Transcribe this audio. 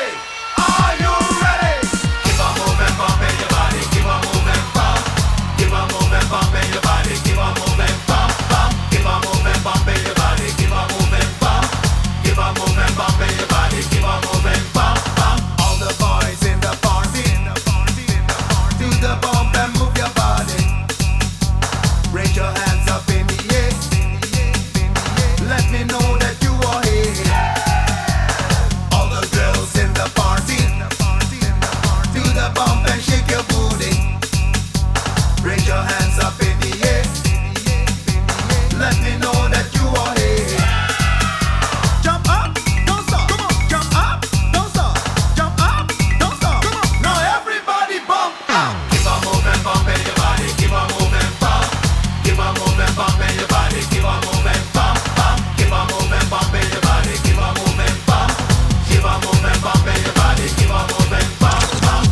Hey! Oh.